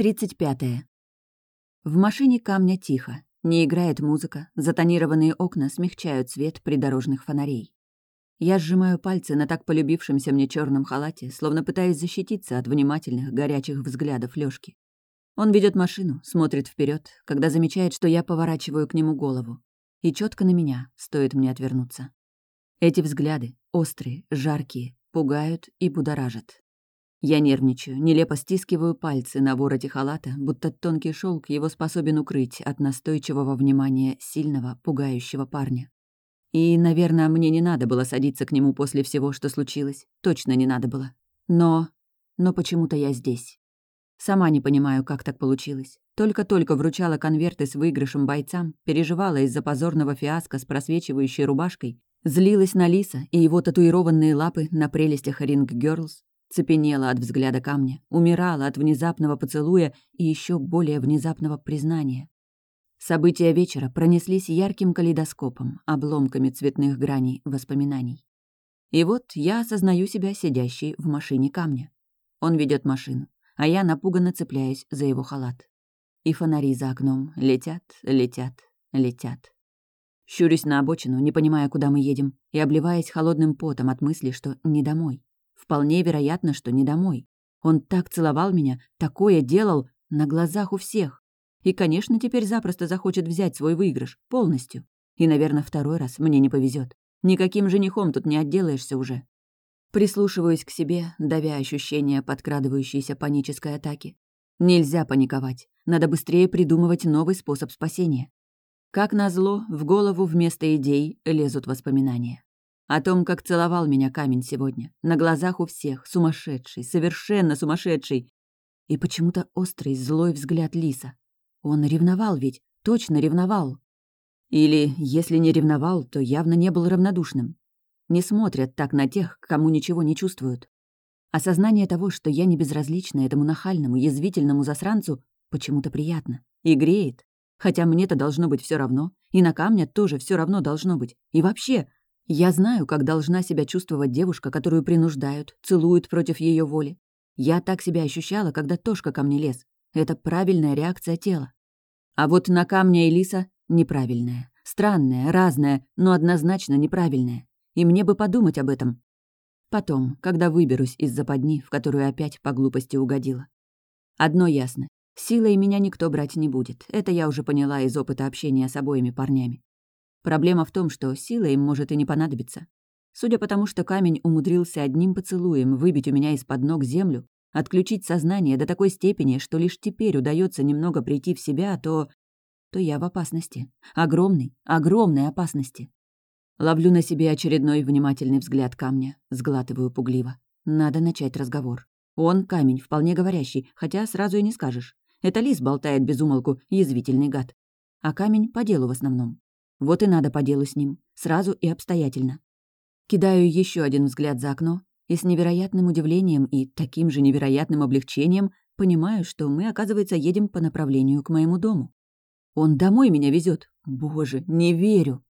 35. -е. В машине камня тихо. Не играет музыка, затонированные окна смягчают свет придорожных фонарей. Я сжимаю пальцы на так полюбившемся мне черном халате, словно пытаясь защититься от внимательных, горячих взглядов Лёшки. Он ведет машину, смотрит вперед, когда замечает, что я поворачиваю к нему голову. И четко на меня, стоит мне отвернуться. Эти взгляды, острые, жаркие, пугают и будоражат. Я нервничаю, нелепо стискиваю пальцы на вороте халата, будто тонкий шелк его способен укрыть от настойчивого внимания сильного, пугающего парня. И, наверное, мне не надо было садиться к нему после всего, что случилось. Точно не надо было. Но... Но почему-то я здесь. Сама не понимаю, как так получилось. Только-только вручала конверты с выигрышем бойцам, переживала из-за позорного фиаско с просвечивающей рубашкой, злилась на Лиса и его татуированные лапы на прелестях Ринг Гёрлс, Цепенела от взгляда камня, умирала от внезапного поцелуя и еще более внезапного признания. События вечера пронеслись ярким калейдоскопом, обломками цветных граней воспоминаний. И вот я осознаю себя сидящей в машине камня. Он ведет машину, а я напуганно цепляюсь за его халат. И фонари за окном летят, летят, летят. Щурюсь на обочину, не понимая, куда мы едем, и обливаясь холодным потом от мысли, что не домой. Вполне вероятно, что не домой. Он так целовал меня, такое делал на глазах у всех. И, конечно, теперь запросто захочет взять свой выигрыш полностью. И, наверное, второй раз мне не повезет. Никаким женихом тут не отделаешься уже. Прислушиваюсь к себе, давя ощущение подкрадывающейся панической атаки. Нельзя паниковать. Надо быстрее придумывать новый способ спасения. Как назло, в голову вместо идей лезут воспоминания. О том, как целовал меня камень сегодня. На глазах у всех. Сумасшедший, совершенно сумасшедший. И почему-то острый, злой взгляд Лиса. Он ревновал ведь, точно ревновал. Или, если не ревновал, то явно не был равнодушным. Не смотрят так на тех, кому ничего не чувствуют. Осознание того, что я не безразлична этому нахальному, язвительному засранцу, почему-то приятно. И греет. Хотя мне-то должно быть все равно. И на камня тоже все равно должно быть. И вообще, я знаю, как должна себя чувствовать девушка, которую принуждают, целуют против ее воли. Я так себя ощущала, когда Тошка ко мне лез. Это правильная реакция тела. А вот на камня Элиса неправильная. Странная, разная, но однозначно неправильная. И мне бы подумать об этом. Потом, когда выберусь из западни, в которую опять по глупости угодила. Одно ясно. Силой меня никто брать не будет. Это я уже поняла из опыта общения с обоими парнями. Проблема в том, что сила им может и не понадобиться. Судя по тому, что камень умудрился одним поцелуем выбить у меня из-под ног землю, отключить сознание до такой степени, что лишь теперь удается немного прийти в себя, то... то я в опасности. Огромной, огромной опасности. Ловлю на себе очередной внимательный взгляд камня, сглатываю пугливо. Надо начать разговор. Он камень, вполне говорящий, хотя сразу и не скажешь. Это лис болтает без умолку, язвительный гад. А камень по делу в основном. Вот и надо по делу с ним. Сразу и обстоятельно. Кидаю еще один взгляд за окно и с невероятным удивлением и таким же невероятным облегчением понимаю, что мы, оказывается, едем по направлению к моему дому. Он домой меня везет. Боже, не верю.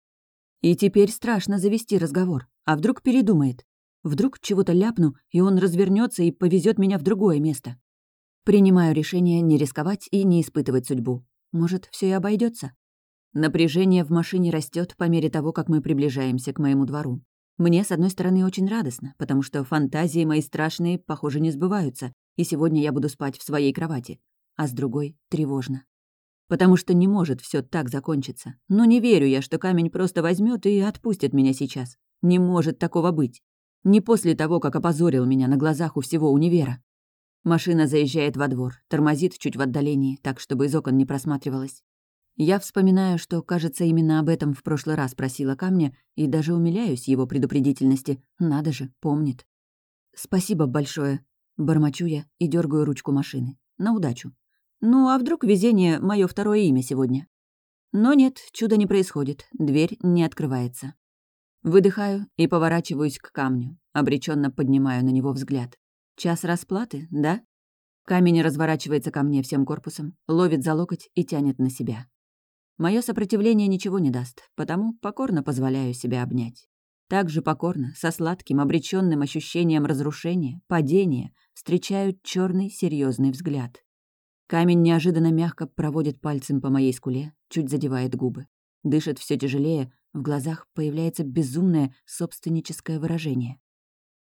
И теперь страшно завести разговор. А вдруг передумает? Вдруг чего-то ляпну, и он развернется и повезет меня в другое место. Принимаю решение не рисковать и не испытывать судьбу. Может, все и обойдется. Напряжение в машине растет по мере того, как мы приближаемся к моему двору. Мне, с одной стороны, очень радостно, потому что фантазии мои страшные, похоже, не сбываются, и сегодня я буду спать в своей кровати. А с другой — тревожно. Потому что не может все так закончиться. Но не верю я, что камень просто возьмет и отпустит меня сейчас. Не может такого быть. Не после того, как опозорил меня на глазах у всего универа. Машина заезжает во двор, тормозит чуть в отдалении, так, чтобы из окон не просматривалась. Я вспоминаю, что, кажется, именно об этом в прошлый раз просила камня, и даже умиляюсь его предупредительности. Надо же, помнит. «Спасибо большое», — бормочу я и дергаю ручку машины. На удачу. Ну, а вдруг везение — мое второе имя сегодня? Но нет, чуда не происходит, дверь не открывается. Выдыхаю и поворачиваюсь к камню, обреченно поднимаю на него взгляд. Час расплаты, да? Камень разворачивается ко мне всем корпусом, ловит за локоть и тянет на себя. Мое сопротивление ничего не даст, потому покорно позволяю себя обнять. Так же покорно, со сладким, обреченным ощущением разрушения, падения, встречают черный серьезный взгляд. Камень неожиданно мягко проводит пальцем по моей скуле, чуть задевает губы. Дышит все тяжелее, в глазах появляется безумное собственническое выражение.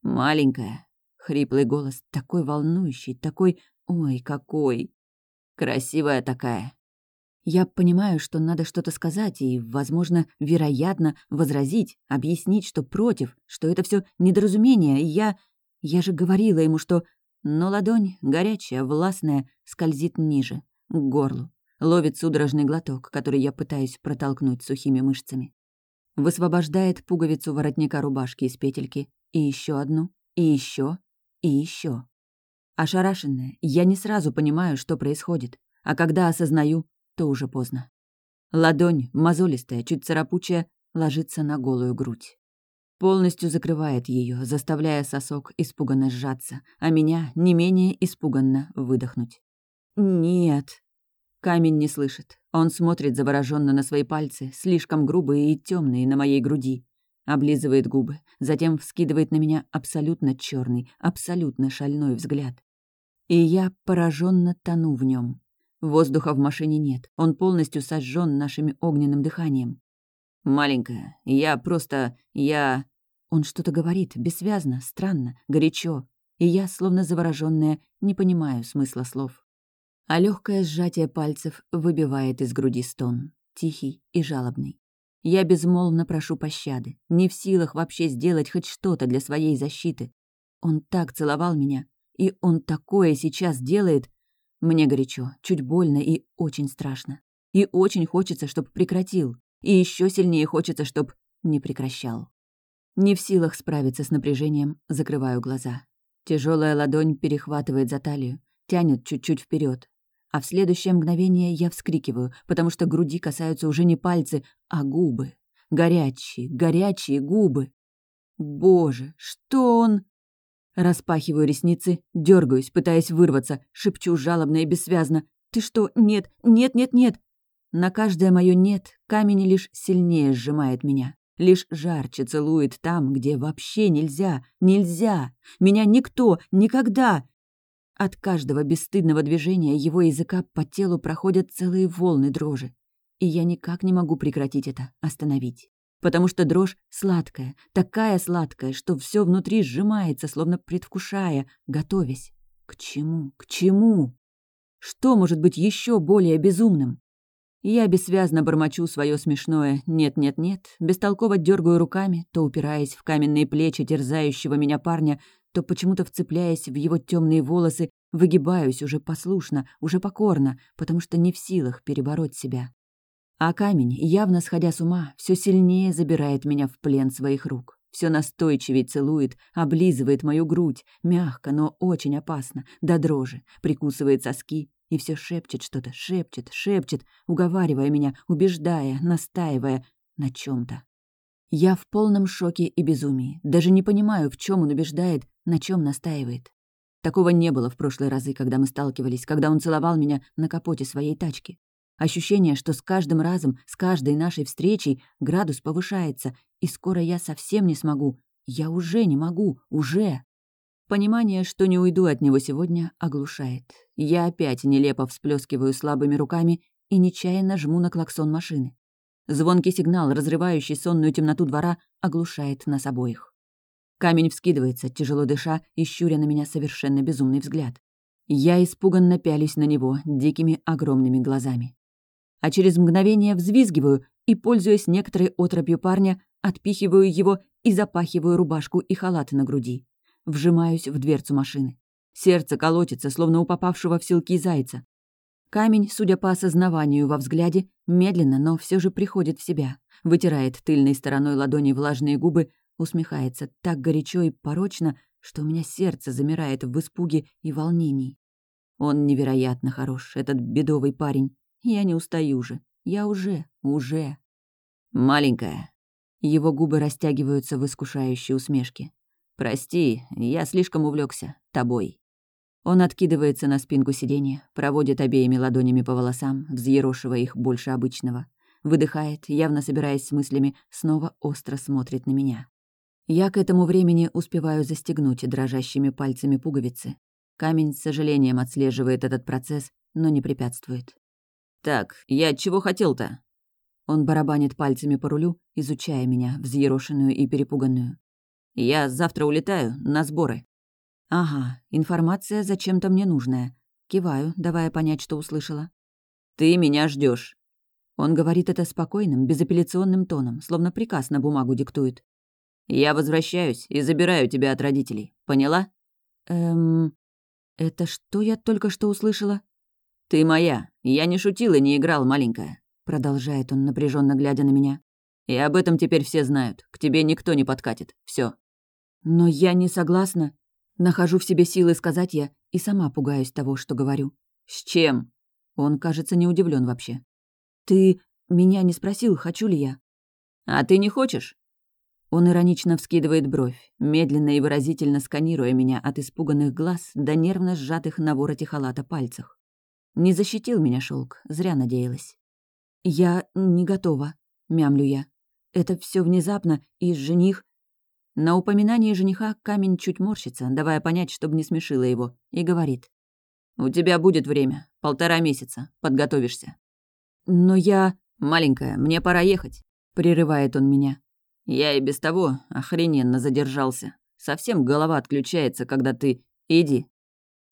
«Маленькая», — хриплый голос, такой волнующий, такой... Ой, какой! Красивая такая. Я понимаю, что надо что-то сказать и, возможно, вероятно, возразить, объяснить, что против, что это все недоразумение, и я... Я же говорила ему, что... Но ладонь, горячая, властная, скользит ниже, к горлу, ловит судорожный глоток, который я пытаюсь протолкнуть сухими мышцами. Высвобождает пуговицу воротника рубашки из петельки, и еще одну, и еще, и еще. Ошарашенная, я не сразу понимаю, что происходит, а когда осознаю, то уже поздно. Ладонь, мозолистая, чуть царапучая, ложится на голую грудь. Полностью закрывает ее, заставляя сосок испуганно сжаться, а меня не менее испуганно выдохнуть. «Нет», Камень не слышит. Он смотрит завороженно на свои пальцы, слишком грубые и темные на моей груди. Облизывает губы, затем вскидывает на меня абсолютно черный, абсолютно шальной взгляд. И я пораженно тону в нем. Воздуха в машине нет, он полностью сожжен нашим огненным дыханием. «Маленькая, я просто... я...» Он что-то говорит, бессвязно, странно, горячо, и я, словно заворожённая, не понимаю смысла слов а легкое сжатие пальцев выбивает из груди стон, тихий и жалобный. Я безмолвно прошу пощады, не в силах вообще сделать хоть что-то для своей защиты. Он так целовал меня, и он такое сейчас делает. Мне горячо, чуть больно и очень страшно. И очень хочется, чтобы прекратил. И еще сильнее хочется, чтобы не прекращал. Не в силах справиться с напряжением, закрываю глаза. Тяжелая ладонь перехватывает за талию, тянет чуть-чуть вперед, а в следующее мгновение я вскрикиваю, потому что груди касаются уже не пальцы, а губы. Горячие, горячие губы. Боже, что он... Распахиваю ресницы, дергаюсь, пытаясь вырваться, шепчу жалобно и бессвязно. «Ты что? Нет, нет, нет, нет!» На каждое мое «нет» камень лишь сильнее сжимает меня. Лишь жарче целует там, где вообще нельзя, нельзя. Меня никто, никогда, от каждого бесстыдного движения его языка по телу проходят целые волны дрожи. И я никак не могу прекратить это, остановить. Потому что дрожь сладкая, такая сладкая, что все внутри сжимается, словно предвкушая, готовясь. К чему? К чему? Что может быть еще более безумным? Я бессвязно бормочу свое смешное «нет-нет-нет», бестолково дергаю руками, то упираясь в каменные плечи терзающего меня парня, то почему-то вцепляясь в его темные волосы, выгибаюсь уже послушно, уже покорно, потому что не в силах перебороть себя. А камень, явно сходя с ума, все сильнее забирает меня в плен своих рук. Все настойчивее целует, облизывает мою грудь, мягко, но очень опасно, до дрожи, прикусывает соски и все шепчет что-то, шепчет, шепчет, уговаривая меня, убеждая, настаивая на чем то я в полном шоке и безумии. Даже не понимаю, в чем он убеждает, на чем настаивает. Такого не было в прошлые разы, когда мы сталкивались, когда он целовал меня на капоте своей тачки. Ощущение, что с каждым разом, с каждой нашей встречей градус повышается, и скоро я совсем не смогу. Я уже не могу, уже. Понимание, что не уйду от него сегодня, оглушает. Я опять нелепо всплескиваю слабыми руками и нечаянно жму на клаксон машины. Звонкий сигнал, разрывающий сонную темноту двора, оглушает нас обоих. Камень вскидывается, тяжело дыша и щуря на меня совершенно безумный взгляд. Я испуганно пялюсь на него дикими огромными глазами. А через мгновение взвизгиваю и, пользуясь некоторой отропью парня, отпихиваю его и запахиваю рубашку и халат на груди. Вжимаюсь в дверцу машины. Сердце колотится, словно у попавшего в силки зайца. Камень, судя по осознаванию во взгляде, медленно, но все же приходит в себя, вытирает тыльной стороной ладони влажные губы, усмехается так горячо и порочно, что у меня сердце замирает в испуге и волнении. Он невероятно хорош, этот бедовый парень. Я не устаю же. Я уже, уже. Маленькая. Его губы растягиваются в искушающей усмешке. «Прости, я слишком увлекся тобой». Он откидывается на спинку сиденья, проводит обеими ладонями по волосам, взъерошивая их больше обычного. Выдыхает, явно собираясь с мыслями, снова остро смотрит на меня. Я к этому времени успеваю застегнуть дрожащими пальцами пуговицы. Камень с сожалением отслеживает этот процесс, но не препятствует. «Так, я чего хотел-то?» Он барабанит пальцами по рулю, изучая меня, взъерошенную и перепуганную. «Я завтра улетаю на сборы». «Ага, информация зачем-то мне нужная». Киваю, давая понять, что услышала. «Ты меня ждешь. Он говорит это спокойным, безапелляционным тоном, словно приказ на бумагу диктует. «Я возвращаюсь и забираю тебя от родителей. Поняла?» «Эм... Это что я только что услышала?» «Ты моя. Я не шутил и не играл, маленькая», — продолжает он, напряженно глядя на меня. «И об этом теперь все знают. К тебе никто не подкатит. Все. «Но я не согласна. Нахожу в себе силы сказать я и сама пугаюсь того, что говорю». «С чем?» Он, кажется, не удивлен вообще. «Ты меня не спросил, хочу ли я?» «А ты не хочешь?» Он иронично вскидывает бровь, медленно и выразительно сканируя меня от испуганных глаз до нервно сжатых на вороте халата пальцах. Не защитил меня шелк, зря надеялась. «Я не готова», — мямлю я. «Это все внезапно, и жених...» На упоминание жениха камень чуть морщится, давая понять, чтобы не смешило его, и говорит. «У тебя будет время, полтора месяца, подготовишься». «Но я...» «Маленькая, мне пора ехать», — прерывает он меня. «Я и без того охрененно задержался. Совсем голова отключается, когда ты... Иди».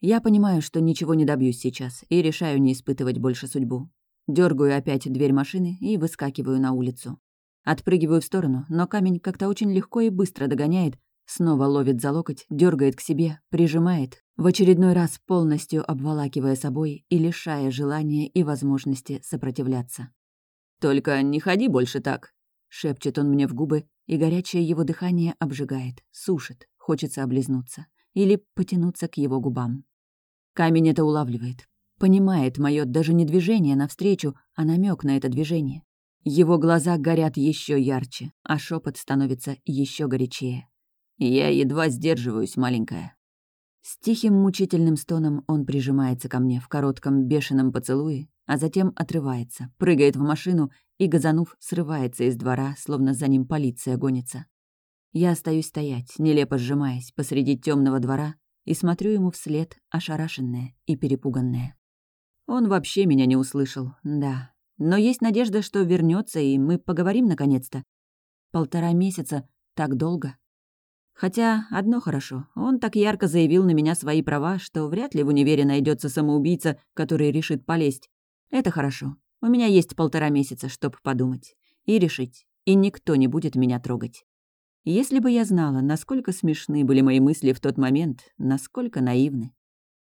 Я понимаю, что ничего не добьюсь сейчас, и решаю не испытывать больше судьбу. Дёргаю опять дверь машины и выскакиваю на улицу. Отпрыгиваю в сторону, но камень как-то очень легко и быстро догоняет, снова ловит за локоть, дергает к себе, прижимает, в очередной раз полностью обволакивая собой и лишая желания и возможности сопротивляться. «Только не ходи больше так», — шепчет он мне в губы, и горячее его дыхание обжигает, сушит, хочется облизнуться или потянуться к его губам. Камень это улавливает, понимает мое даже не движение навстречу, а намек на это движение. Его глаза горят еще ярче, а шепот становится еще горячее. «Я едва сдерживаюсь, маленькая». С тихим мучительным стоном он прижимается ко мне в коротком бешеном поцелуе, а затем отрывается, прыгает в машину и, газанув, срывается из двора, словно за ним полиция гонится. Я остаюсь стоять, нелепо сжимаясь посреди темного двора и смотрю ему вслед, ошарашенная и перепуганная. Он вообще меня не услышал, да. Но есть надежда, что вернется и мы поговорим наконец-то. Полтора месяца — так долго. Хотя одно хорошо, он так ярко заявил на меня свои права, что вряд ли в универе найдется самоубийца, который решит полезть. Это хорошо. У меня есть полтора месяца, чтобы подумать. И решить. И никто не будет меня трогать. Если бы я знала, насколько смешны были мои мысли в тот момент, насколько наивны.